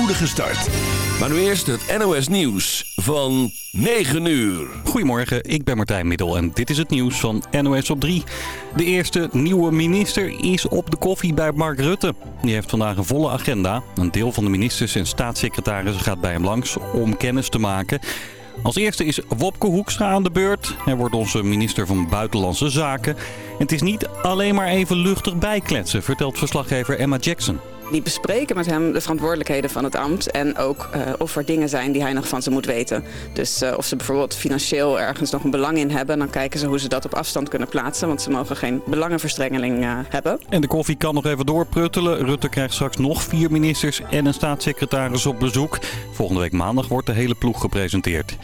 spoedige start. Maar nu eerst het NOS Nieuws van 9 uur. Goedemorgen, ik ben Martijn Middel en dit is het nieuws van NOS op 3. De eerste nieuwe minister is op de koffie bij Mark Rutte. Die heeft vandaag een volle agenda. Een deel van de ministers en staatssecretarissen gaat bij hem langs om kennis te maken... Als eerste is Wopke Hoekstra aan de beurt. Hij wordt onze minister van Buitenlandse Zaken. En het is niet alleen maar even luchtig bijkletsen, vertelt verslaggever Emma Jackson. Die bespreken met hem de verantwoordelijkheden van het ambt. En ook uh, of er dingen zijn die hij nog van ze moet weten. Dus uh, of ze bijvoorbeeld financieel ergens nog een belang in hebben. Dan kijken ze hoe ze dat op afstand kunnen plaatsen. Want ze mogen geen belangenverstrengeling uh, hebben. En de koffie kan nog even doorpruttelen. Rutte krijgt straks nog vier ministers en een staatssecretaris op bezoek. Volgende week maandag wordt de hele ploeg gepresenteerd.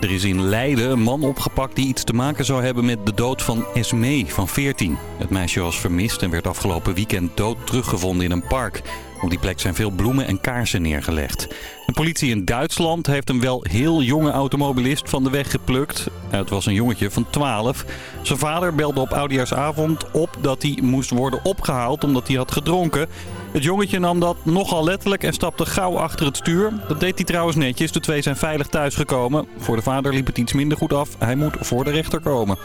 Er is in Leiden een man opgepakt die iets te maken zou hebben met de dood van Esmee van 14. Het meisje was vermist en werd afgelopen weekend dood teruggevonden in een park. Op die plek zijn veel bloemen en kaarsen neergelegd. De politie in Duitsland heeft een wel heel jonge automobilist van de weg geplukt. Het was een jongetje van 12. Zijn vader belde op oudejaarsavond op dat hij moest worden opgehaald omdat hij had gedronken. Het jongetje nam dat nogal letterlijk en stapte gauw achter het stuur. Dat deed hij trouwens netjes. De twee zijn veilig thuisgekomen. Voor de vader liep het iets minder goed af. Hij moet voor de rechter komen.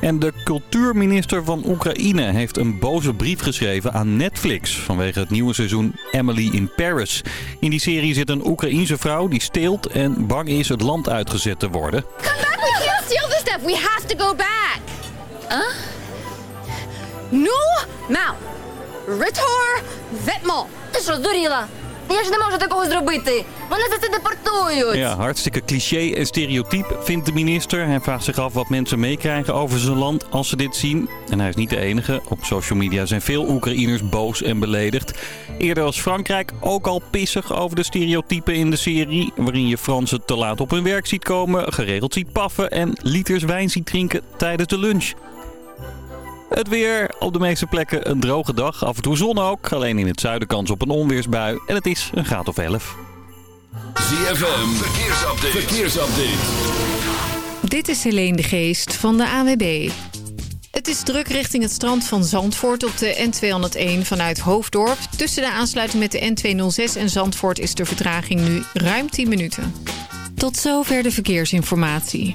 En de cultuurminister van Oekraïne heeft een boze brief geschreven aan Netflix... vanwege het nieuwe seizoen Emily in Paris. In die serie zit een Oekraïense vrouw die steelt en bang is het land uitgezet te worden. Come back, we can't steal this. We have to go back. Huh? No, now. Ritor, vetmo. Я ж не можу такого зробити. Вони за це депортують. Ja, hartstikke cliché en stereotyp vindt de minister. Hij vraagt zich af wat mensen meekrijgen over zijn land als ze dit zien. En hij is niet de enige. Op social media zijn veel Oekraïners boos en beledigd. Eerder was Frankrijk ook al pissig over de stereotypen in de serie. Waarin je Fransen te laat op hun werk ziet komen, geregeld ziet paffen en liters wijn ziet drinken tijdens de lunch. Het weer op de meeste plekken een droge dag. Af en toe zon ook. Alleen in het zuiden kans op een onweersbui. En het is een graad of 11. ZFM, verkeersupdate. verkeersupdate. Dit is Helene de Geest van de AWB. Het is druk richting het strand van Zandvoort op de N201 vanuit Hoofddorp. Tussen de aansluiting met de N206 en Zandvoort is de vertraging nu ruim 10 minuten. Tot zover de verkeersinformatie.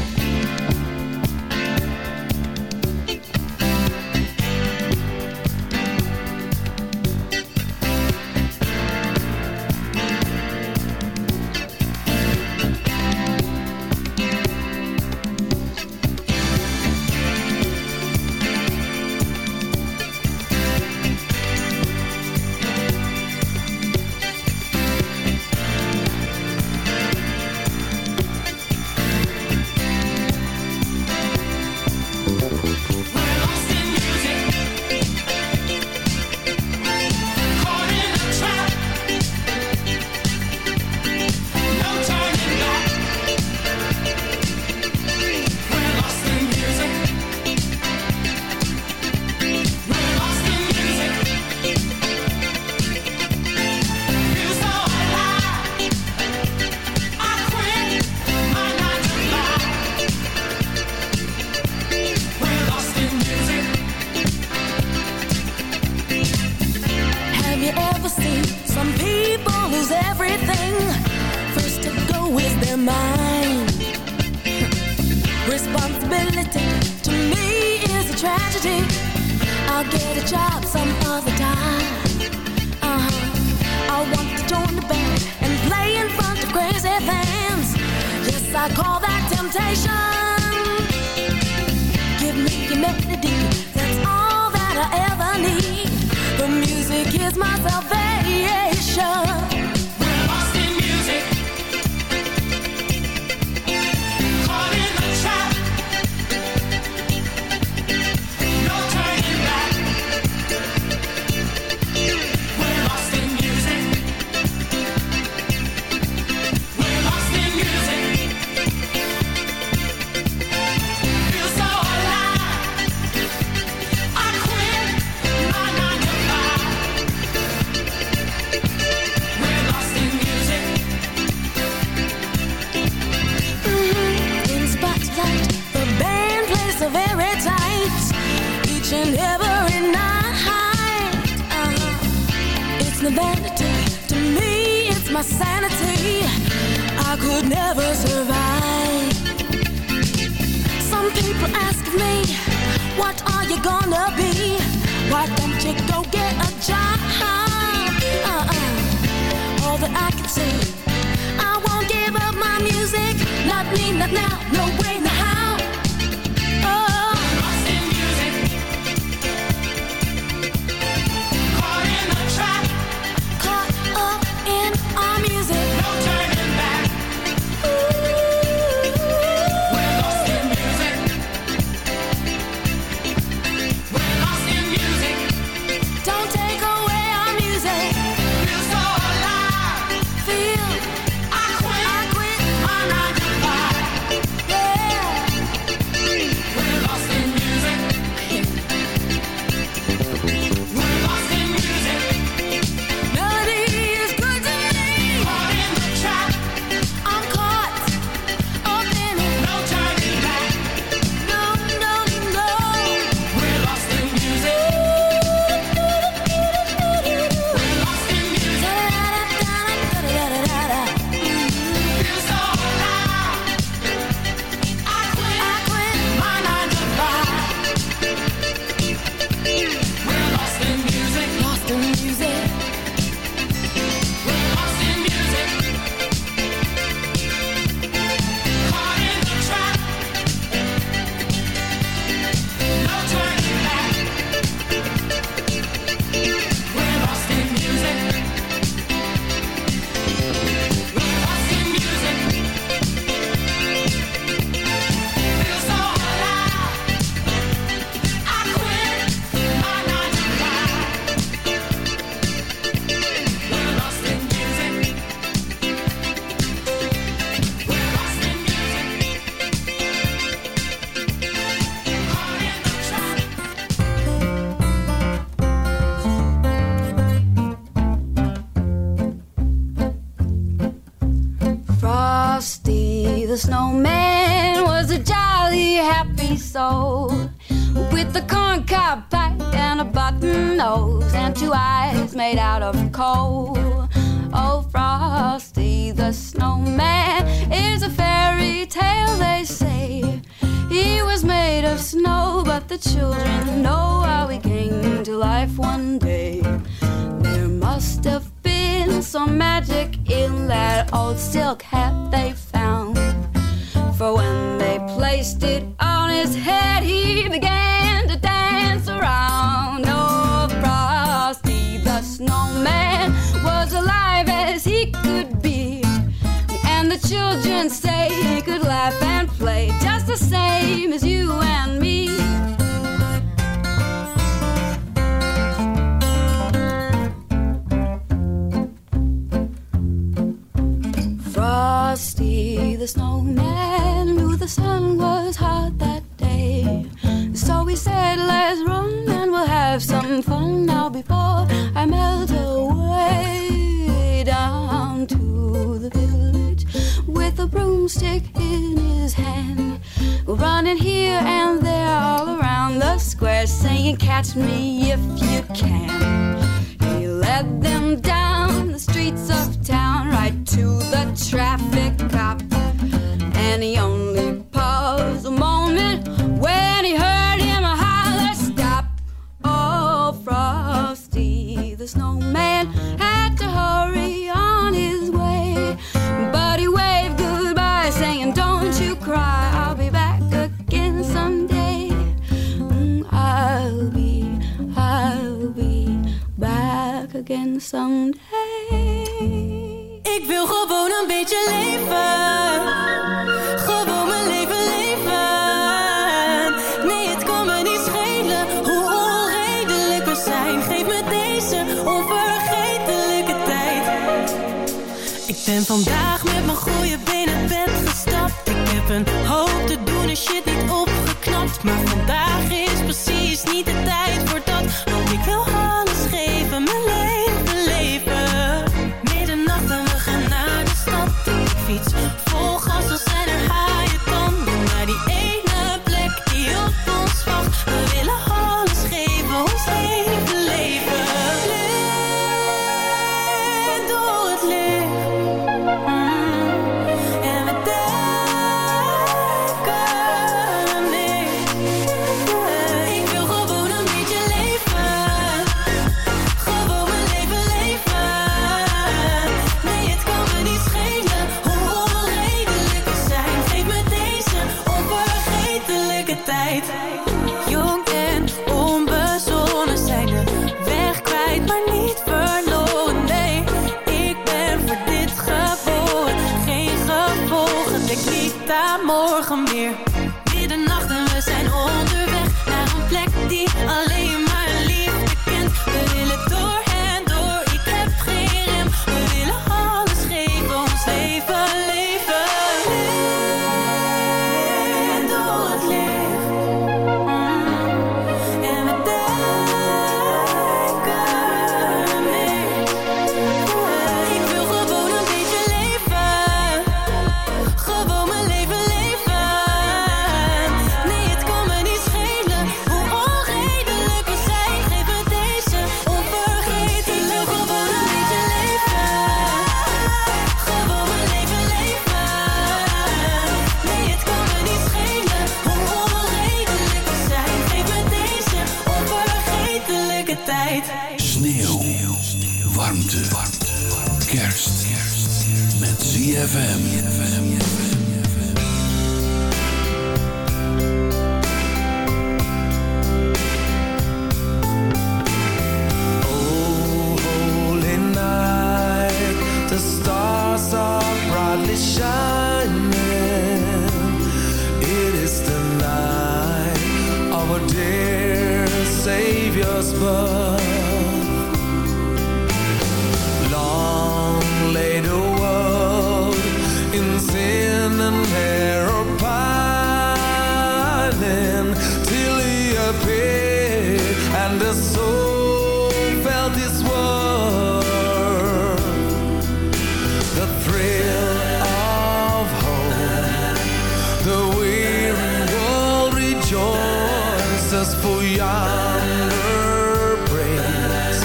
so very tight each and every night. Uh. It's the vanity to me, it's my sanity. I could never survive. Some people ask me, What are you gonna be? Why don't you go get a job? Uh -uh. All that I can say, I won't give up my music. Not me, not now, no running here and there all around the square, saying, Catch me if you can. He led them down the streets of town, right to the traffic cop, and he only morgen meer. Rejoices for yonder breaks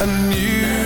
a new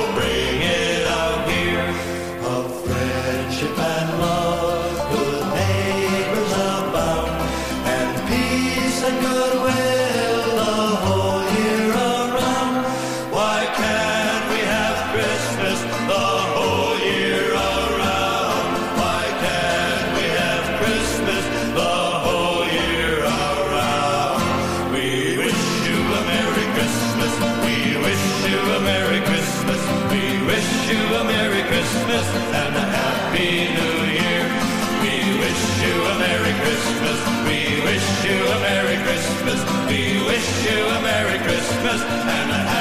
Christmas and a happy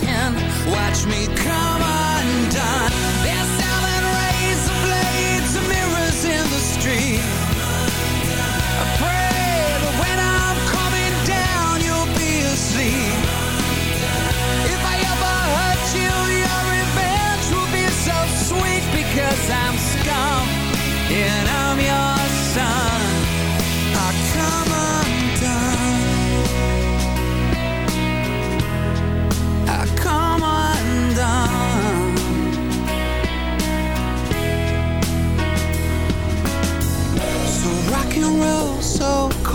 and watch me come undone.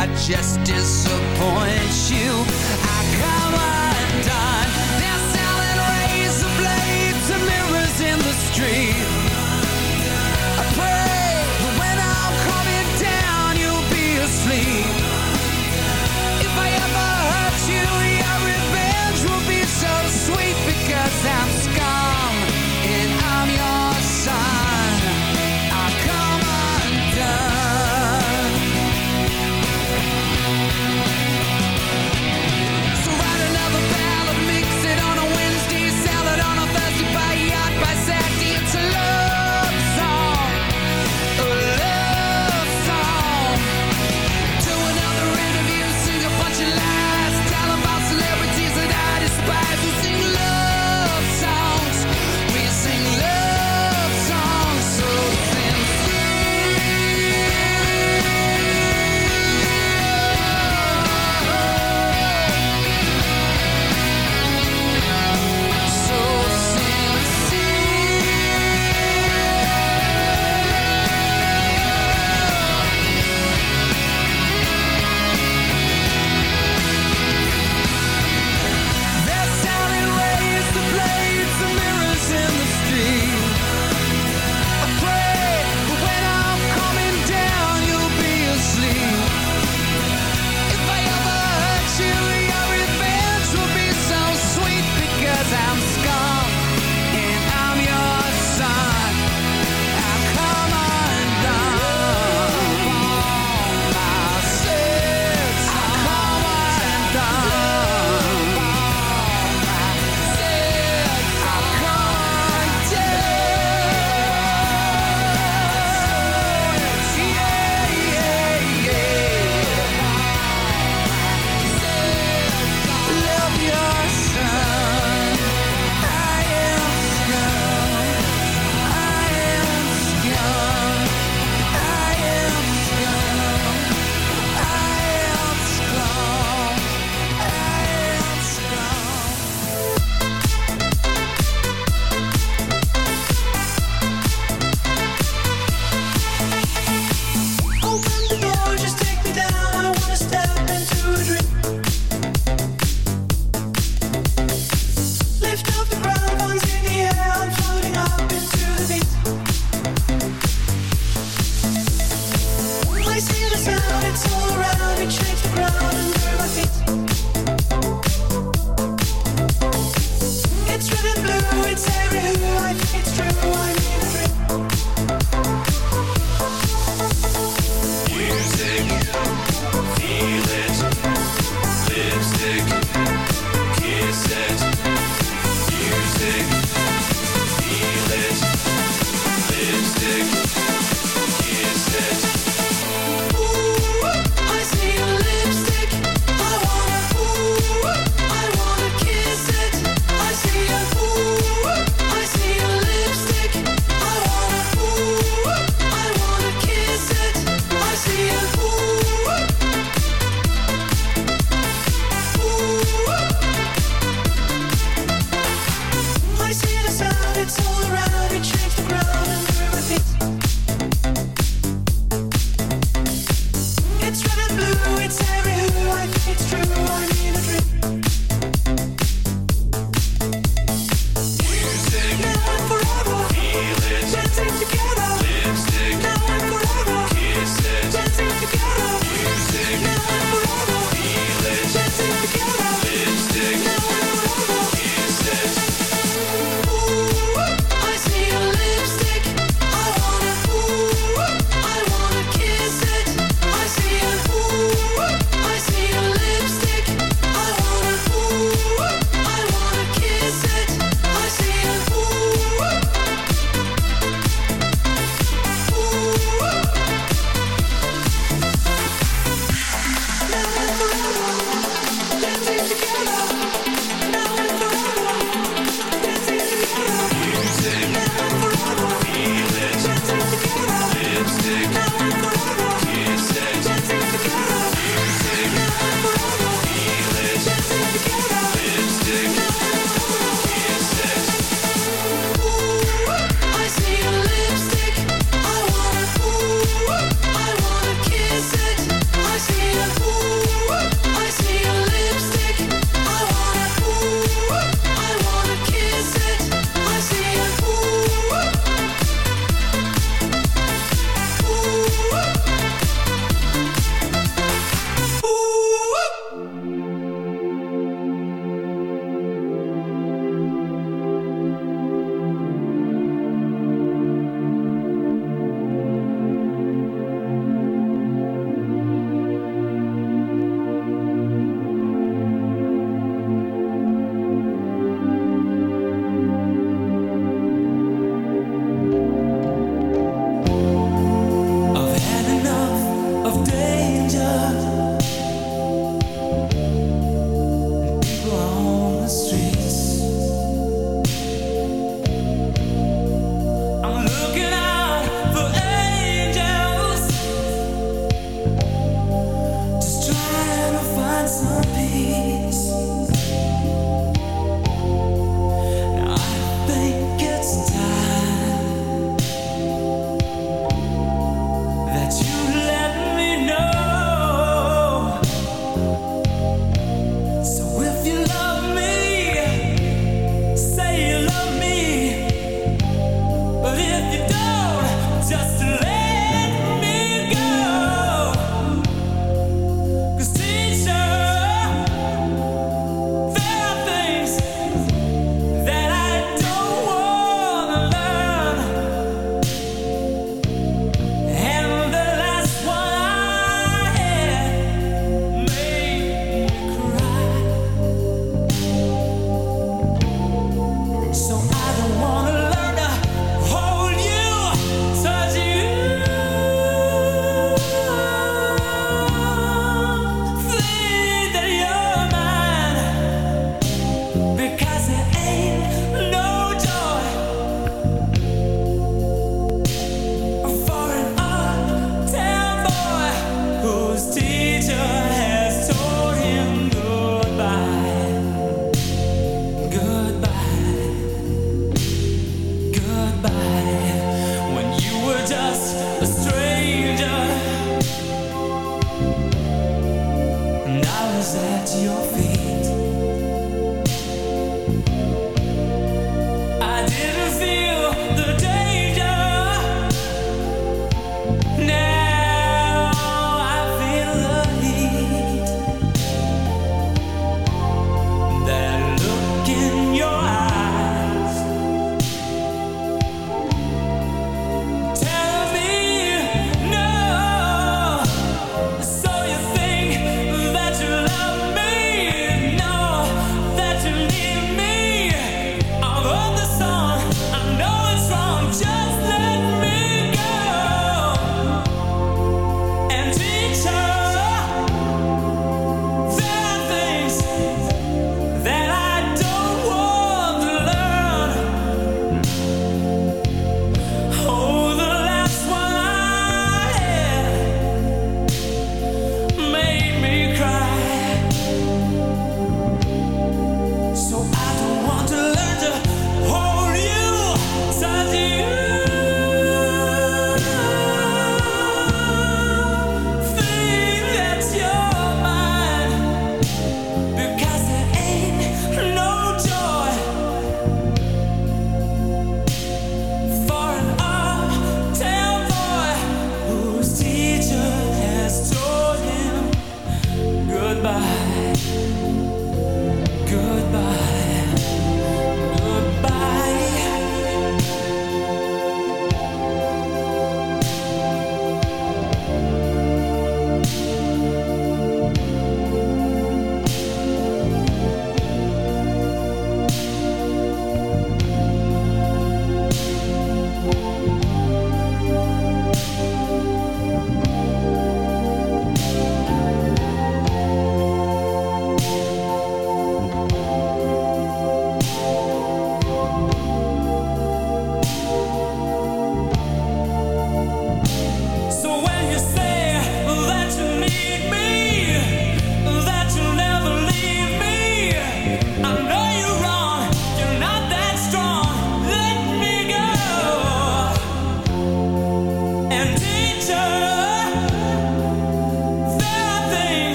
I just disappoint you. I come undone. They're selling razor blades and mirrors in the street.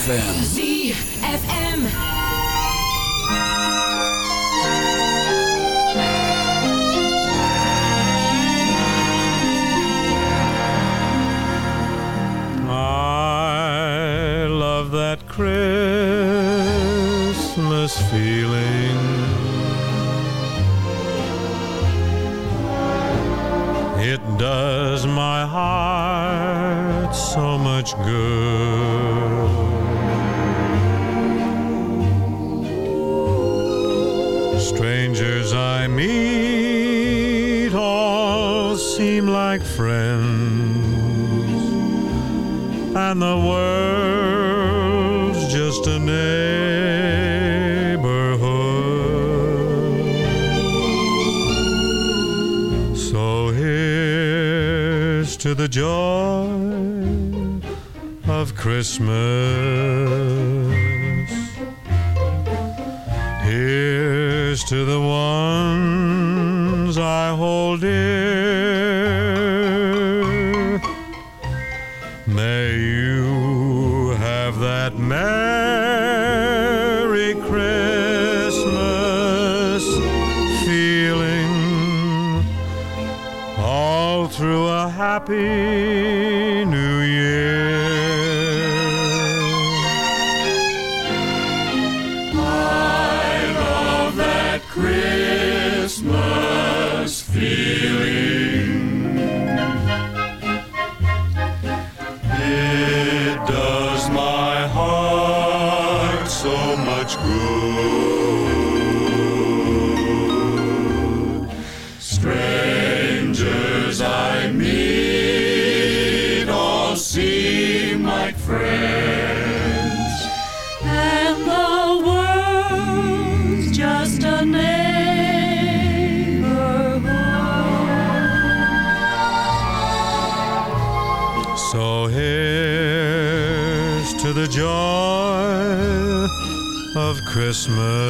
ZFM. ZFM. I love that Christmas feeling. It does my heart so much good. And the world's just a neighborhood. So here's to the joy of Christmas. Here's to the ones I hold dear. Christmas.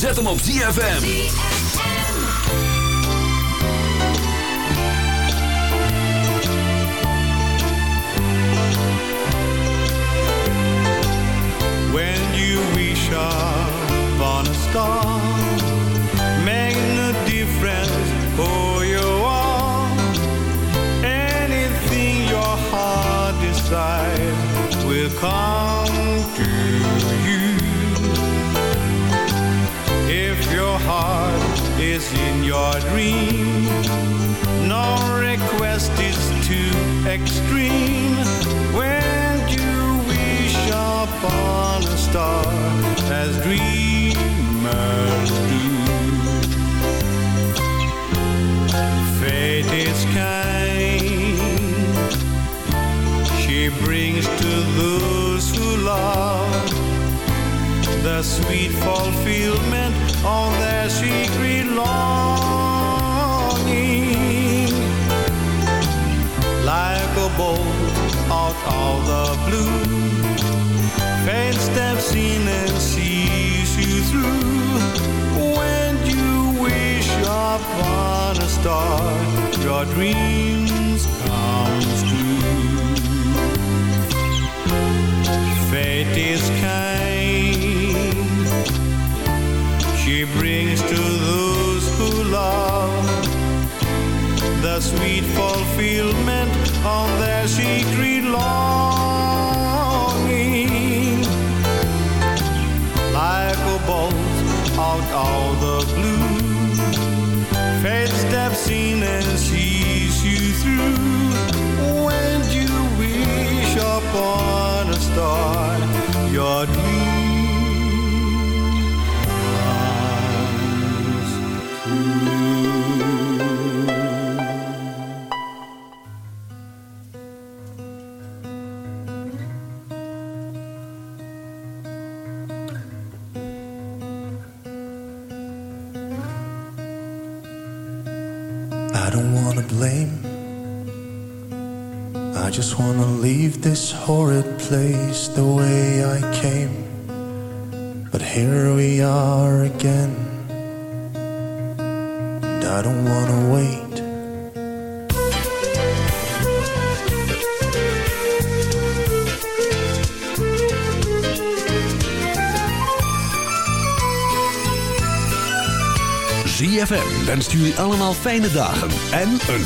Zet hem op ZFM. The sweet fulfillment of their secret longing. Like a bolt out of the blue, fate steps in and sees you through. When you wish upon a star, your dreams come true. Fate is kind. Brings to those who love the sweet fulfillment of their secret longing. Like a bolt out of the blue, fate steps in and sees you through. When you wish upon a star, your this horrid place the way I came. But here we are again. And I don't wanna wait. ZFM wenst jullie allemaal fijne dagen en een